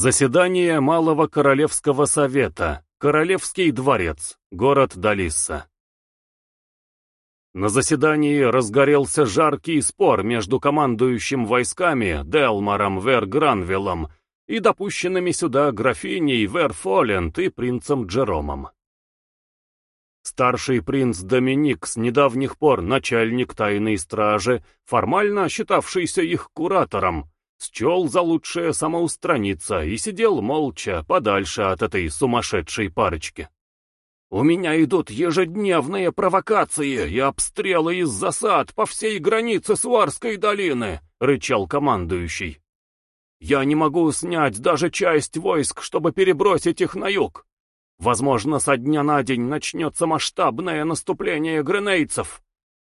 Заседание Малого Королевского Совета. Королевский дворец. Город Далисса. На заседании разгорелся жаркий спор между командующим войсками Делмаром Вергранвиллом и допущенными сюда графиней Верфоленд и принцем Джеромом. Старший принц Доминик с недавних пор начальник тайной стражи, формально считавшийся их куратором, счел за лучшее самоустраниться и сидел молча, подальше от этой сумасшедшей парочки. «У меня идут ежедневные провокации и обстрелы из засад по всей границе Сварской долины», — рычал командующий. «Я не могу снять даже часть войск, чтобы перебросить их на юг. Возможно, со дня на день начнется масштабное наступление гренейцев.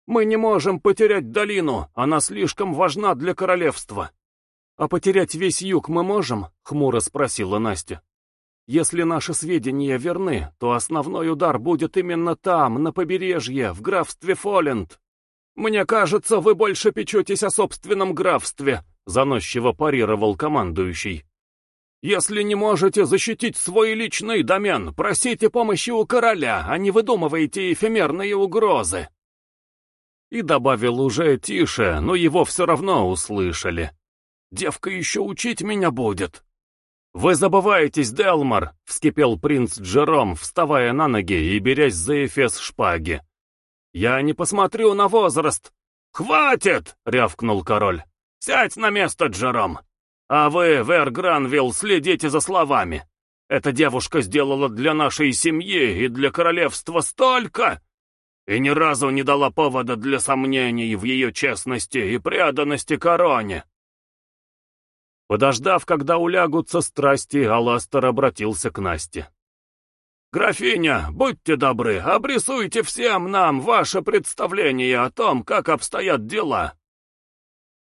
Мы не можем потерять долину, она слишком важна для королевства». «А потерять весь юг мы можем?» — хмуро спросила Настя. «Если наши сведения верны, то основной удар будет именно там, на побережье, в графстве Фоленд». «Мне кажется, вы больше печетесь о собственном графстве», — заносчиво парировал командующий. «Если не можете защитить свой личный домен, просите помощи у короля, а не выдумывайте эфемерные угрозы». И добавил уже тише, но его все равно услышали. Девка еще учить меня будет. «Вы забываетесь, Делмар!» — вскипел принц Джером, вставая на ноги и берясь за эфес шпаги. «Я не посмотрю на возраст!» «Хватит!» — рявкнул король. «Сядь на место, Джером! А вы, Вер Гранвилл, следите за словами. Эта девушка сделала для нашей семьи и для королевства столько, и ни разу не дала повода для сомнений в ее честности и преданности короне. Подождав, когда улягутся страсти, Аластер обратился к Насте. «Графиня, будьте добры, обрисуйте всем нам ваше представление о том, как обстоят дела».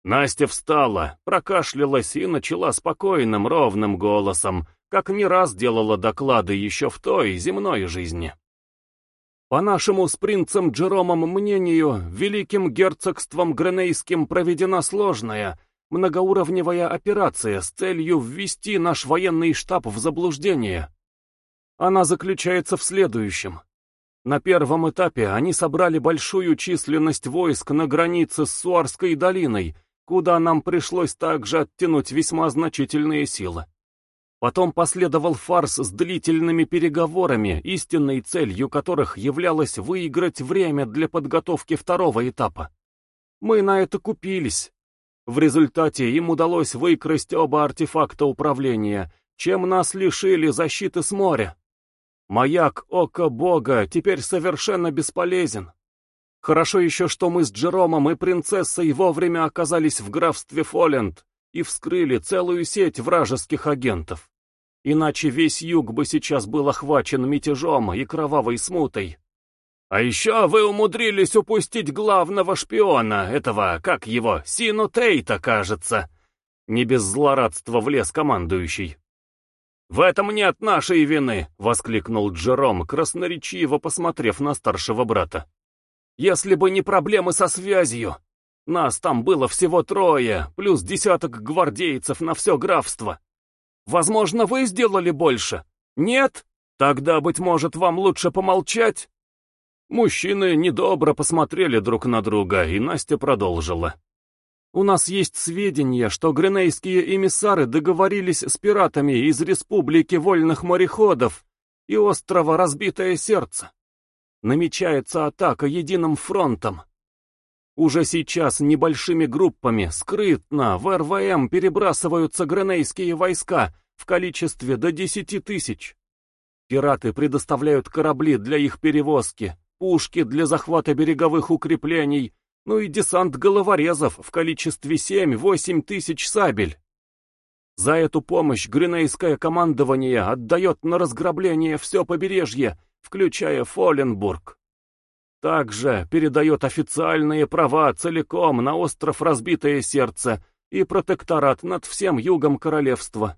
Настя встала, прокашлялась и начала спокойным, ровным голосом, как не раз делала доклады еще в той земной жизни. По нашему с принцем Джеромом мнению, великим герцогством Гренейским проведена сложная, многоуровневая операция с целью ввести наш военный штаб в заблуждение. Она заключается в следующем. На первом этапе они собрали большую численность войск на границе с Суарской долиной, куда нам пришлось также оттянуть весьма значительные силы. Потом последовал фарс с длительными переговорами, истинной целью которых являлось выиграть время для подготовки второго этапа. Мы на это купились, в результате им удалось выкрасть оба артефакта управления, чем нас лишили защиты с моря. Маяк Ока Бога теперь совершенно бесполезен. Хорошо еще, что мы с Джеромом и принцессой вовремя оказались в графстве Фоленд и вскрыли целую сеть вражеских агентов. Иначе весь юг бы сейчас был охвачен мятежом и кровавой смутой. А еще вы умудрились упустить главного шпиона, этого, как его, Сину Тейта, кажется. Не без злорадства влез командующий. «В этом нет нашей вины!» — воскликнул Джером, красноречиво посмотрев на старшего брата. «Если бы не проблемы со связью! Нас там было всего трое, плюс десяток гвардейцев на все графство. Возможно, вы сделали больше? Нет? Тогда, быть может, вам лучше помолчать?» Мужчины недобро посмотрели друг на друга, и Настя продолжила. «У нас есть сведения, что гренейские эмиссары договорились с пиратами из Республики Вольных Мореходов и острова Разбитое Сердце. Намечается атака единым фронтом. Уже сейчас небольшими группами скрытно в РВМ перебрасываются гренейские войска в количестве до десяти тысяч. Пираты предоставляют корабли для их перевозки, пушки для захвата береговых укреплений, ну и десант головорезов в количестве 7-8 тысяч сабель. За эту помощь гринейское командование отдает на разграбление все побережье, включая Фоленбург. Также передает официальные права целиком на остров Разбитое Сердце и протекторат над всем югом королевства.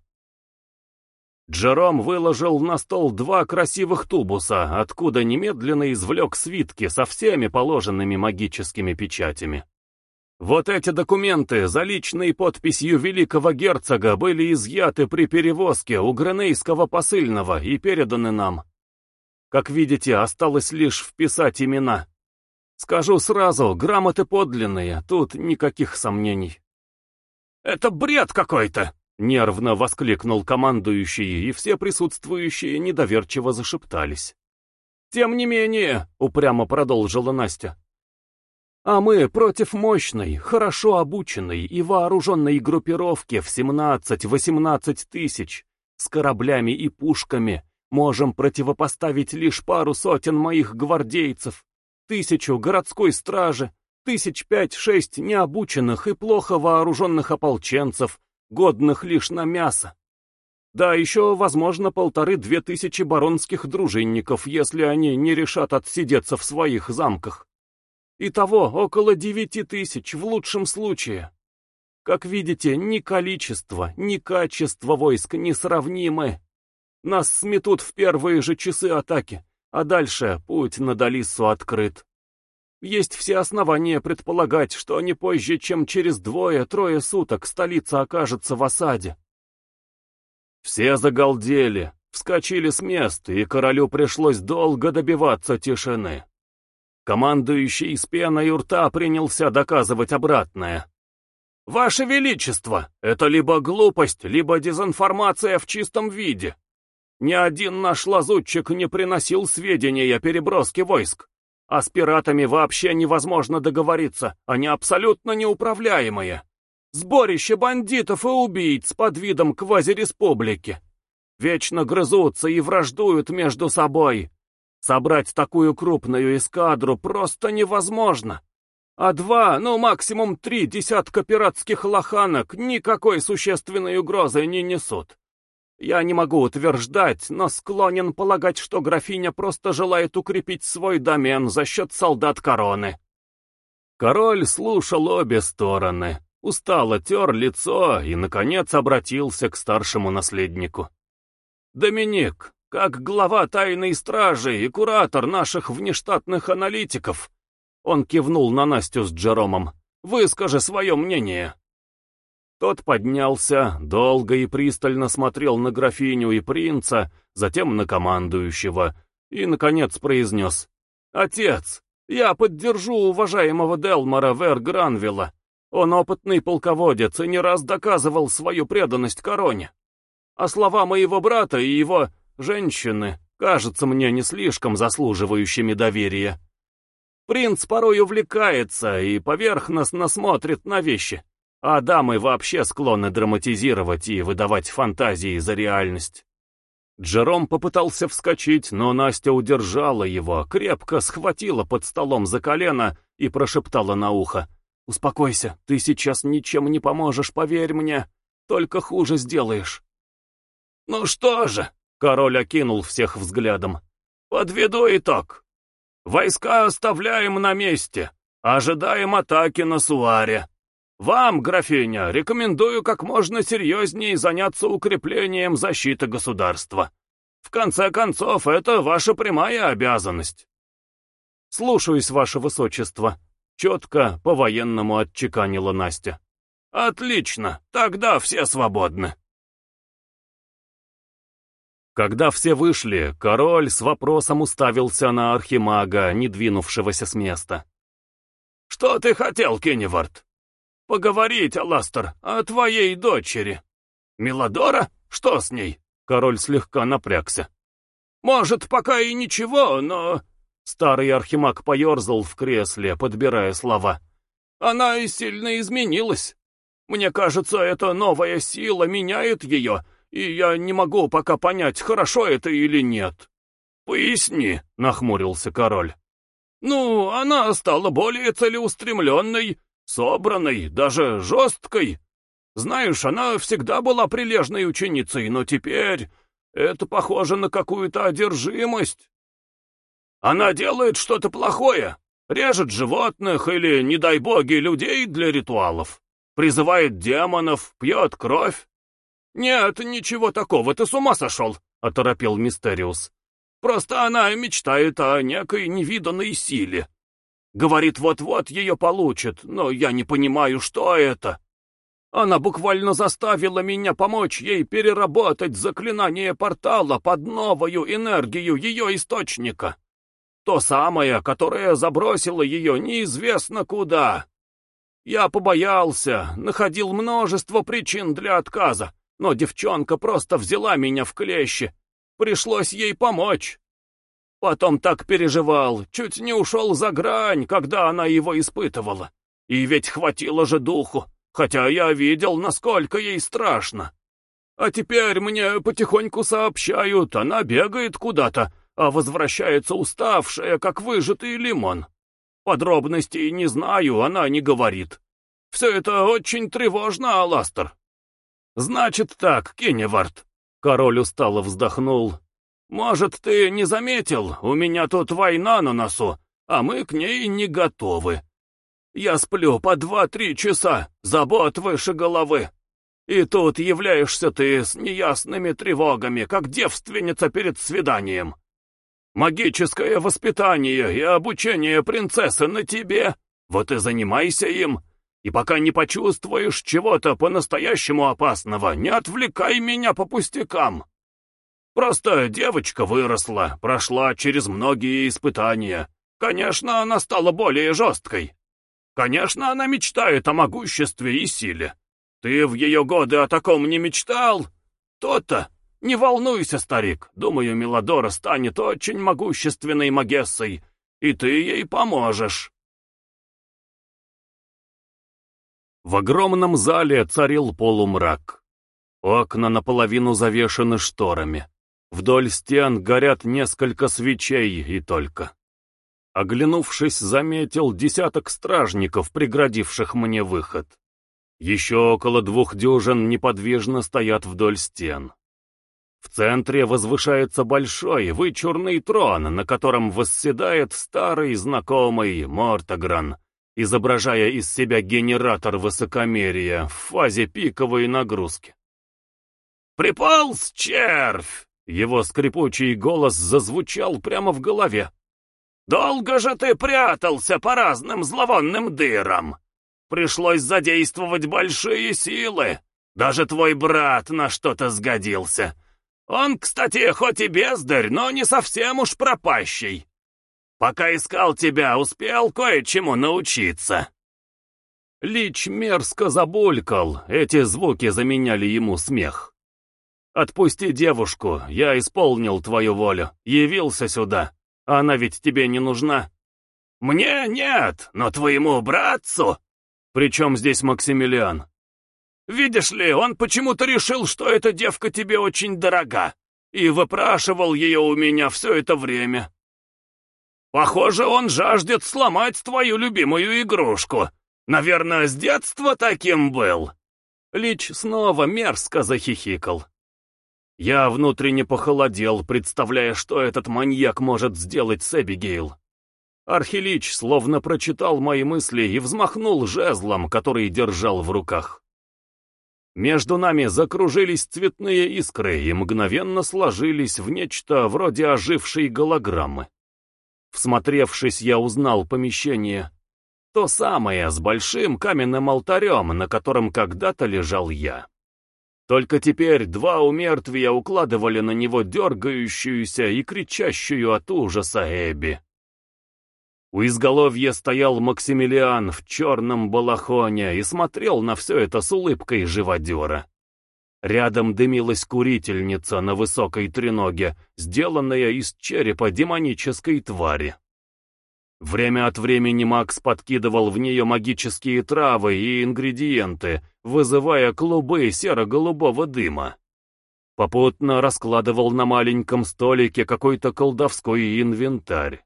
Джером выложил на стол два красивых тубуса, откуда немедленно извлек свитки со всеми положенными магическими печатями. Вот эти документы за личной подписью великого герцога были изъяты при перевозке у Гренейского посыльного и переданы нам. Как видите, осталось лишь вписать имена. Скажу сразу, грамоты подлинные, тут никаких сомнений. «Это бред какой-то!» — нервно воскликнул командующий, и все присутствующие недоверчиво зашептались. «Тем не менее», — упрямо продолжила Настя, а мы против мощной, хорошо обученной и вооруженной группировки в 17-18 тысяч, с кораблями и пушками, можем противопоставить лишь пару сотен моих гвардейцев, тысячу городской стражи, тысяч пять-шесть необученных и плохо вооруженных ополченцев, годных лишь на мясо. Да, еще, возможно, полторы-две тысячи баронских дружинников, если они не решат отсидеться в своих замках. Итого около девяти тысяч в лучшем случае. Как видите, ни количество, ни качество войск несравнимы. Нас сметут в первые же часы атаки, а дальше путь на Далиссу открыт. Есть все основания предполагать, что не позже, чем через двое-трое суток столица окажется в осаде. Все загалдели, вскочили с места, и королю пришлось долго добиваться тишины. Командующий с пеной у рта принялся доказывать обратное. «Ваше Величество, это либо глупость, либо дезинформация в чистом виде. Ни один наш лазутчик не приносил сведения о переброске войск. А с пиратами вообще невозможно договориться, они абсолютно неуправляемые. Сборище бандитов и убийц под видом квазиреспублики. Вечно грызутся и враждуют между собой. Собрать такую крупную эскадру просто невозможно. А два, ну максимум три десятка пиратских лоханок никакой существенной угрозы не несут. Я не могу утверждать, но склонен полагать, что графиня просто желает укрепить свой домен за счет солдат короны. Король слушал обе стороны, устало тер лицо и, наконец, обратился к старшему наследнику. «Доминик, как глава тайной стражи и куратор наших внештатных аналитиков. Он кивнул на Настю с Джеромом. Выскажи свое мнение. Тот поднялся, долго и пристально смотрел на графиню и принца, затем на командующего, и, наконец, произнес. «Отец, я поддержу уважаемого Делмара Вер Гранвилла. Он опытный полководец и не раз доказывал свою преданность короне. А слова моего брата и его Женщины кажутся мне не слишком заслуживающими доверия. Принц порой увлекается и поверхностно смотрит на вещи, а дамы вообще склонны драматизировать и выдавать фантазии за реальность. Джером попытался вскочить, но Настя удержала его, крепко схватила под столом за колено и прошептала на ухо. «Успокойся, ты сейчас ничем не поможешь, поверь мне, только хуже сделаешь». «Ну что же?» Король окинул всех взглядом. «Подведу итог. Войска оставляем на месте. Ожидаем атаки на Суаре. Вам, графиня, рекомендую как можно серьезнее заняться укреплением защиты государства. В конце концов, это ваша прямая обязанность». «Слушаюсь, ваше высочество», — четко, по-военному отчеканила Настя. «Отлично, тогда все свободны». Когда все вышли, король с вопросом уставился на архимага, не двинувшегося с места. «Что ты хотел, Кеннивард?» «Поговорить, Аластер, о твоей дочери». «Мелодора? Что с ней?» Король слегка напрягся. «Может, пока и ничего, но...» Старый архимаг поерзал в кресле, подбирая слова. «Она и сильно изменилась. Мне кажется, эта новая сила меняет ее, и я не могу пока понять, хорошо это или нет». «Поясни», — нахмурился король. «Ну, она стала более целеустремленной, собранной, даже жесткой. Знаешь, она всегда была прилежной ученицей, но теперь это похоже на какую-то одержимость. Она делает что-то плохое, режет животных или, не дай боги, людей для ритуалов, призывает демонов, пьет кровь. «Нет, ничего такого, ты с ума сошел!» — оторопел Мистериус. «Просто она мечтает о некой невиданной силе. Говорит, вот-вот ее получит, но я не понимаю, что это. Она буквально заставила меня помочь ей переработать заклинание портала под новую энергию ее источника. То самое, которое забросило ее неизвестно куда. Я побоялся, находил множество причин для отказа, но девчонка просто взяла меня в клещи. Пришлось ей помочь. Потом так переживал, чуть не ушел за грань, когда она его испытывала. И ведь хватило же духу, хотя я видел, насколько ей страшно. А теперь мне потихоньку сообщают, она бегает куда-то, а возвращается уставшая, как выжатый лимон. Подробностей не знаю, она не говорит. Все это очень тревожно, Аластер. Значит так, Кенневард. Король устало вздохнул. Может, ты не заметил, у меня тут война на носу, а мы к ней не готовы. Я сплю по два-три часа, забот выше головы. И тут являешься ты с неясными тревогами, как девственница перед свиданием. Магическое воспитание и обучение принцессы на тебе, вот и занимайся им. И пока не почувствуешь чего-то по-настоящему опасного, не отвлекай меня по пустякам. Просто девочка выросла, прошла через многие испытания. Конечно, она стала более жесткой. Конечно, она мечтает о могуществе и силе. Ты в ее годы о таком не мечтал? То-то. Не волнуйся, старик. Думаю, Мелодора станет очень могущественной магессой, и ты ей поможешь. В огромном зале царил полумрак. Окна наполовину завешены шторами. Вдоль стен горят несколько свечей и только. Оглянувшись, заметил десяток стражников, преградивших мне выход. Еще около двух дюжин неподвижно стоят вдоль стен. В центре возвышается большой, вычурный трон, на котором восседает старый знакомый Мортогран, изображая из себя генератор высокомерия в фазе пиковой нагрузки. «Приполз червь!» Его скрипучий голос зазвучал прямо в голове. «Долго же ты прятался по разным зловонным дырам! Пришлось задействовать большие силы. Даже твой брат на что-то сгодился. Он, кстати, хоть и бездарь, но не совсем уж пропащий. Пока искал тебя, успел кое-чему научиться». Лич мерзко забулькал, эти звуки заменяли ему смех. «Отпусти девушку, я исполнил твою волю, явился сюда. Она ведь тебе не нужна». «Мне нет, но твоему братцу...» «Причем здесь Максимилиан?» «Видишь ли, он почему-то решил, что эта девка тебе очень дорога, и выпрашивал ее у меня все это время. Похоже, он жаждет сломать твою любимую игрушку. Наверное, с детства таким был». Лич снова мерзко захихикал. Я внутренне похолодел, представляя, что этот маньяк может сделать с Эбигейл. Архилич словно прочитал мои мысли и взмахнул жезлом, который держал в руках. Между нами закружились цветные искры и мгновенно сложились в нечто вроде ожившей голограммы. Всмотревшись, я узнал помещение. То самое, с большим каменным алтарем, на котором когда-то лежал я. Только теперь два умертвия укладывали на него дергающуюся и кричащую от ужаса Эбби. У изголовья стоял Максимилиан в черном балахоне и смотрел на все это с улыбкой живодера. Рядом дымилась курительница на высокой треноге, сделанная из черепа демонической твари. Время от времени Макс подкидывал в нее магические травы и ингредиенты, вызывая клубы серо-голубого дыма. Попутно раскладывал на маленьком столике какой-то колдовской инвентарь.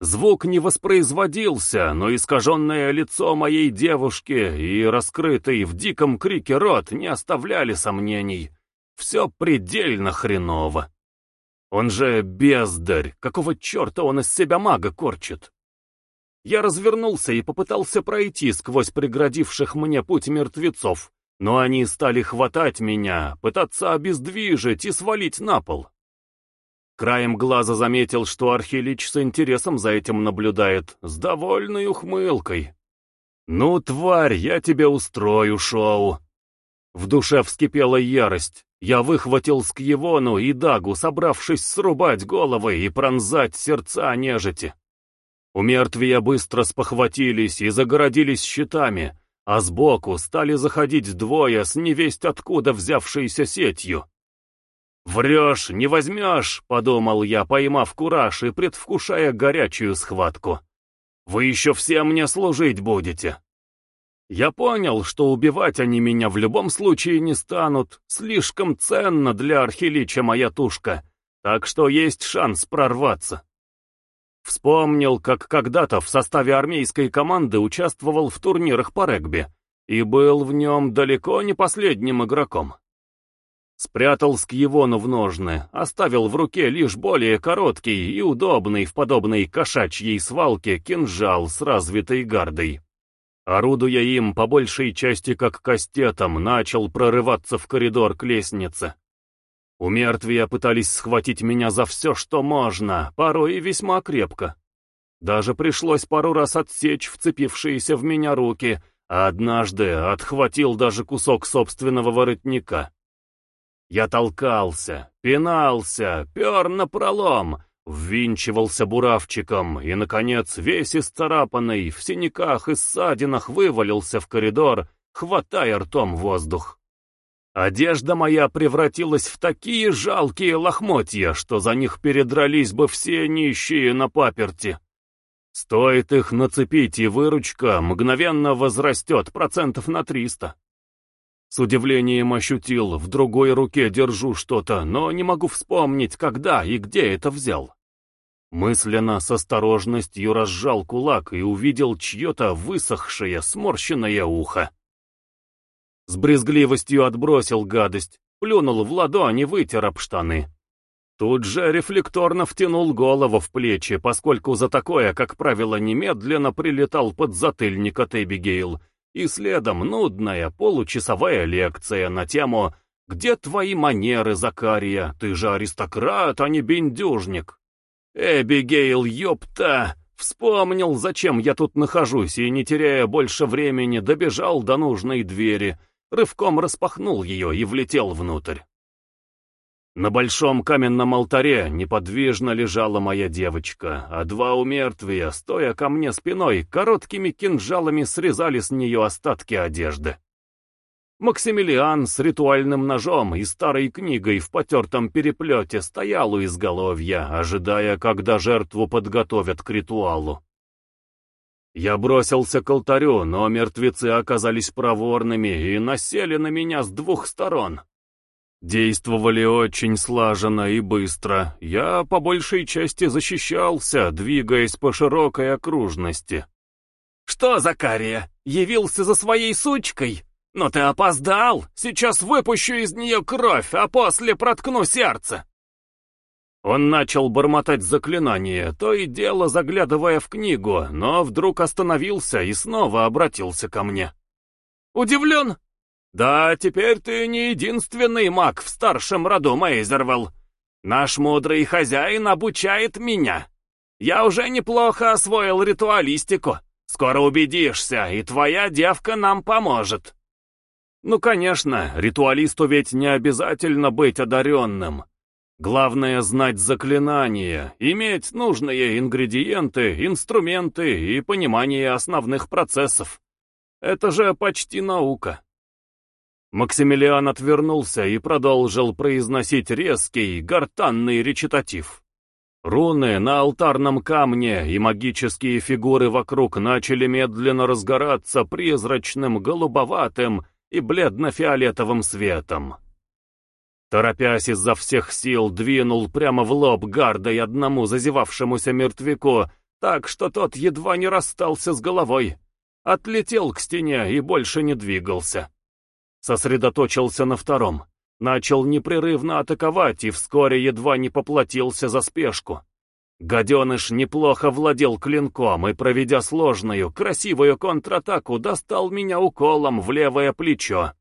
Звук не воспроизводился, но искаженное лицо моей девушки и раскрытый в диком крике рот не оставляли сомнений. Все предельно хреново. Он же бездарь, какого черта он из себя мага корчит? Я развернулся и попытался пройти сквозь преградивших мне путь мертвецов, но они стали хватать меня, пытаться обездвижить и свалить на пол. Краем глаза заметил, что Архилич с интересом за этим наблюдает, с довольной ухмылкой. «Ну, тварь, я тебе устрою шоу!» В душе вскипела ярость. Я выхватил Скьевону и Дагу, собравшись срубать головы и пронзать сердца нежити. У мертвия быстро спохватились и загородились щитами, а сбоку стали заходить двое с невесть откуда взявшейся сетью. «Врешь, не возьмешь», — подумал я, поймав кураж и предвкушая горячую схватку. «Вы еще все мне служить будете». Я понял, что убивать они меня в любом случае не станут, слишком ценна для архилича моя тушка, так что есть шанс прорваться. Вспомнил, как когда-то в составе армейской команды участвовал в турнирах по регби и был в нем далеко не последним игроком. Спрятал скьевону в ножны, оставил в руке лишь более короткий и удобный в подобной кошачьей свалке кинжал с развитой гардой. Орудуя им по большей части как кастетом, начал прорываться в коридор к лестнице. У мертвия пытались схватить меня за все, что можно, порой и весьма крепко. Даже пришлось пару раз отсечь вцепившиеся в меня руки, а однажды отхватил даже кусок собственного воротника. Я толкался, пинался, пер напролом, ввинчивался буравчиком и, наконец, весь исцарапанный, в синяках и ссадинах вывалился в коридор, хватая ртом воздух. Одежда моя превратилась в такие жалкие лохмотья, что за них передрались бы все нищие на паперти. Стоит их нацепить, и выручка мгновенно возрастет процентов на триста. С удивлением ощутил, в другой руке держу что-то, но не могу вспомнить, когда и где это взял. Мысленно с осторожностью разжал кулак и увидел чье-то высохшее, сморщенное ухо. С брезгливостью отбросил гадость, плюнул в ладонь и вытер об штаны. Тут же рефлекторно втянул голову в плечи, поскольку за такое, как правило, немедленно прилетал подзатыльник от Эбигейл, и следом нудная получасовая лекция на тему «Где твои манеры, Закария? Ты же аристократ, а не бендюжник». Эбигейл, ёпта! Вспомнил, зачем я тут нахожусь, и, не теряя больше времени, добежал до нужной двери, рывком распахнул ее и влетел внутрь. На большом каменном алтаре неподвижно лежала моя девочка, а два умертвия, стоя ко мне спиной, короткими кинжалами срезали с нее остатки одежды. Максимилиан с ритуальным ножом и старой книгой в потертом переплете стоял у изголовья, ожидая, когда жертву подготовят к ритуалу. Я бросился к алтарю, но мертвецы оказались проворными и насели на меня с двух сторон. Действовали очень слаженно и быстро. Я по большей части защищался, двигаясь по широкой окружности. «Что, Закария, явился за своей сучкой? Но ты опоздал! Сейчас выпущу из нее кровь, а после проткну сердце!» Он начал бормотать заклинание, то и дело заглядывая в книгу, но вдруг остановился и снова обратился ко мне. «Удивлен? «Да, теперь ты не единственный маг в старшем роду Мейзервелл. Наш мудрый хозяин обучает меня. Я уже неплохо освоил ритуалистику. Скоро убедишься, и твоя девка нам поможет». Ну, конечно, ритуалисту ведь не обязательно быть одаренным. Главное знать заклинания, иметь нужные ингредиенты, инструменты и понимание основных процессов. Это же почти наука. Максимилиан отвернулся и продолжил произносить резкий, гортанный речитатив. Руны на алтарном камне и магические фигуры вокруг начали медленно разгораться призрачным, голубоватым и бледно-фиолетовым светом. Торопясь изо всех сил, двинул прямо в лоб гардой одному зазевавшемуся мертвяку, так что тот едва не расстался с головой. Отлетел к стене и больше не двигался. Сосредоточился на втором. Начал непрерывно атаковать и вскоре едва не поплатился за спешку. Гаденыш неплохо владел клинком и, проведя сложную, красивую контратаку, достал меня уколом в левое плечо.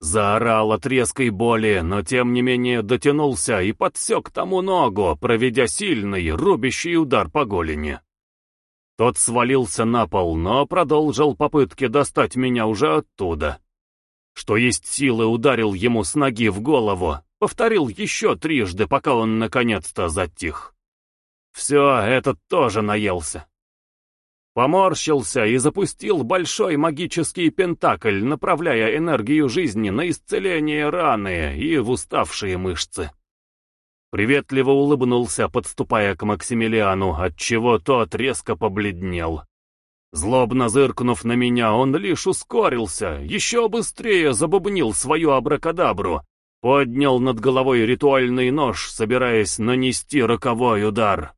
Заорал от резкой боли, но тем не менее дотянулся и подсек тому ногу, проведя сильный, рубящий удар по голени. Тот свалился на пол, но продолжил попытки достать меня уже оттуда. Что есть силы ударил ему с ноги в голову, повторил еще трижды, пока он наконец-то затих. Все, этот тоже наелся. Поморщился и запустил большой магический пентакль, направляя энергию жизни на исцеление раны и в уставшие мышцы. Приветливо улыбнулся, подступая к Максимилиану, отчего тот резко побледнел. Злобно зыркнув на меня, он лишь ускорился, еще быстрее забубнил свою абракадабру, поднял над головой ритуальный нож, собираясь нанести роковой удар.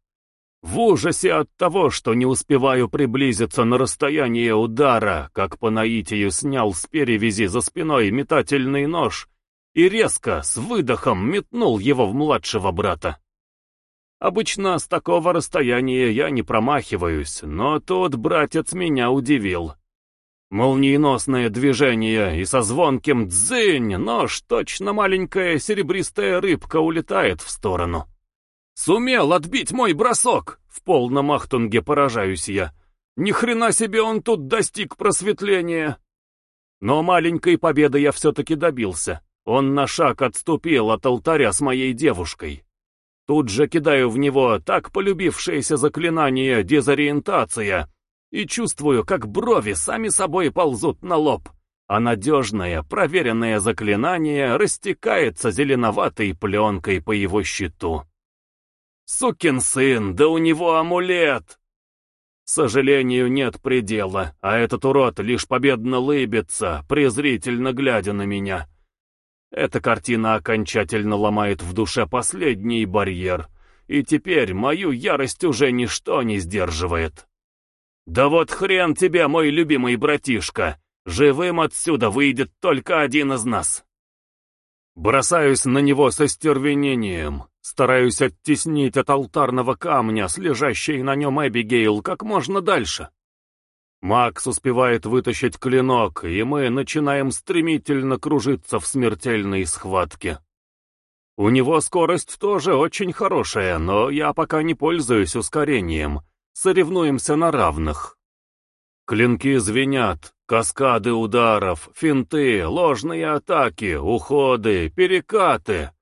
В ужасе от того, что не успеваю приблизиться на расстояние удара, как по наитию снял с перевязи за спиной метательный нож и резко, с выдохом, метнул его в младшего брата. Обычно с такого расстояния я не промахиваюсь, но тот братец меня удивил. Молниеносное движение, и со звонким «дзынь» нож, точно маленькая серебристая рыбка, улетает в сторону. Сумел отбить мой бросок! В полном ахтунге поражаюсь я. Ни хрена себе он тут достиг просветления. Но маленькой победы я все-таки добился. Он на шаг отступил от алтаря с моей девушкой. Тут же кидаю в него так полюбившееся заклинание «дезориентация» и чувствую, как брови сами собой ползут на лоб, а надежное, проверенное заклинание растекается зеленоватой пленкой по его щиту. Сукин сын, да у него амулет! Сожалению, нет предела, а этот урод лишь победно лыбится, презрительно глядя на меня. Эта картина окончательно ломает в душе последний барьер, и теперь мою ярость уже ничто не сдерживает. Да вот хрен тебе, мой любимый братишка, живым отсюда выйдет только один из нас. Бросаюсь на него со стервенением, стараюсь оттеснить от алтарного камня с лежащей на нем Эбигейл как можно дальше. Макс успевает вытащить клинок, и мы начинаем стремительно кружиться в смертельной схватке. У него скорость тоже очень хорошая, но я пока не пользуюсь ускорением. Соревнуемся на равных. Клинки звенят, Каскады ударов, финты, ложные атаки, уходы, перекаты.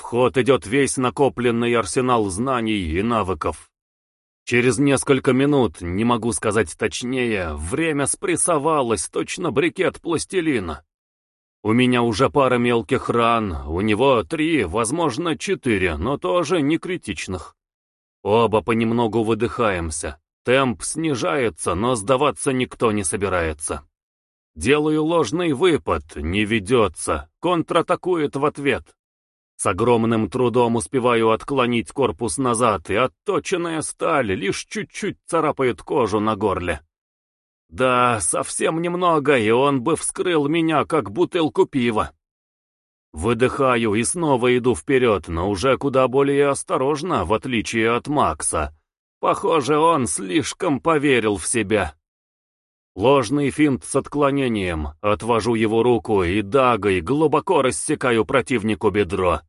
В ход идет весь накопленный арсенал знаний и навыков. Через несколько минут, не могу сказать точнее, время спрессовалось, точно брикет пластилина. У меня уже пара мелких ран, у него три, возможно, четыре, но тоже не критичных. Оба понемногу выдыхаемся. Темп снижается, но сдаваться никто не собирается. Делаю ложный выпад, не ведется, контратакует в ответ. С огромным трудом успеваю отклонить корпус назад, и отточенная сталь лишь чуть-чуть царапает кожу на горле. Да, совсем немного, и он бы вскрыл меня, как бутылку пива. Выдыхаю и снова иду вперед, но уже куда более осторожно, в отличие от Макса. Похоже, он слишком поверил в себя. Ложный финт с отклонением. Отвожу его руку и дагой глубоко рассекаю противнику бедро.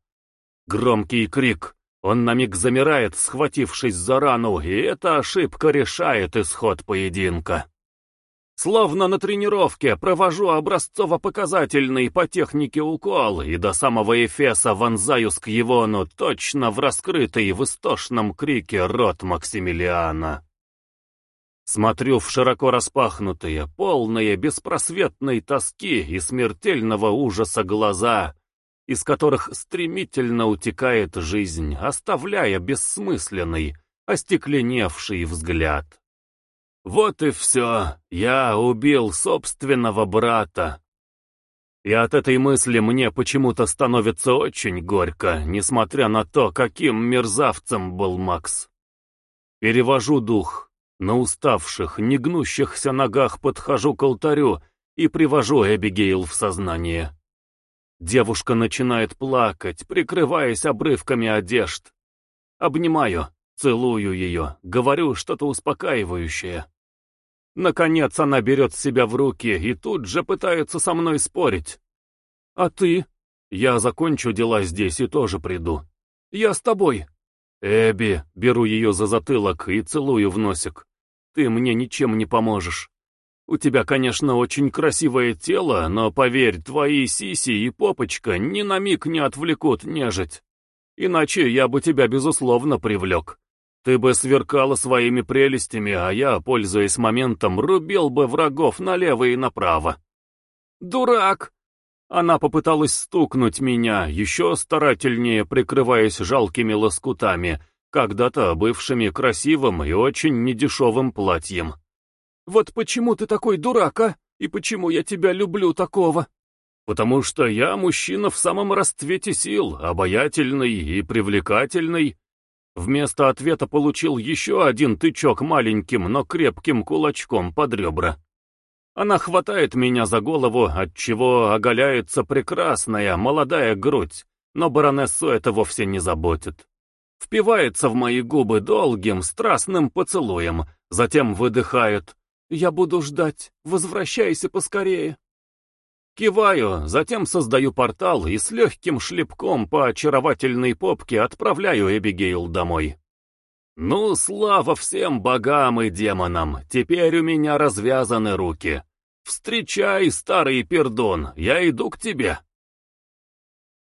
Громкий крик. Он на миг замирает, схватившись за рану, и эта ошибка решает исход поединка. Словно на тренировке провожу образцово-показательный по технике укол и до самого Эфеса вонзаюсь к Евону точно в раскрытый в истошном крике рот Максимилиана. Смотрю в широко распахнутые, полные беспросветной тоски и смертельного ужаса глаза, из которых стремительно утекает жизнь, оставляя бессмысленный, остекленевший взгляд. Вот и все, я убил собственного брата. И от этой мысли мне почему-то становится очень горько, несмотря на то, каким мерзавцем был Макс. Перевожу дух. На уставших, негнущихся ногах подхожу к алтарю и привожу Эбигейл в сознание. Девушка начинает плакать, прикрываясь обрывками одежд. Обнимаю, целую ее, говорю что-то успокаивающее. Наконец она берет себя в руки и тут же пытается со мной спорить. А ты? Я закончу дела здесь и тоже приду. Я с тобой. Эбби, беру ее за затылок и целую в носик. Ты мне ничем не поможешь. У тебя, конечно, очень красивое тело, но поверь, твои сиси и попочка ни на миг не отвлекут нежить. Иначе я бы тебя, безусловно, привлек. Ты бы сверкала своими прелестями, а я, пользуясь моментом, рубил бы врагов налево и направо. Дурак! Она попыталась стукнуть меня, еще старательнее прикрываясь жалкими лоскутами, когда-то бывшими красивым и очень недешевым платьем. «Вот почему ты такой дурак, а? И почему я тебя люблю такого?» «Потому что я мужчина в самом расцвете сил, обаятельный и привлекательный». Вместо ответа получил еще один тычок маленьким, но крепким кулачком под ребра. Она хватает меня за голову, отчего оголяется прекрасная молодая грудь, но баронессу это вовсе не заботит. Впивается в мои губы долгим, страстным поцелуем, затем выдыхает «Я буду ждать, возвращайся поскорее». Киваю, затем создаю портал и с легким шлепком по очаровательной попке отправляю Эбигейл домой. Ну, слава всем богам и демонам, теперь у меня развязаны руки. Встречай, старый пердон, я иду к тебе.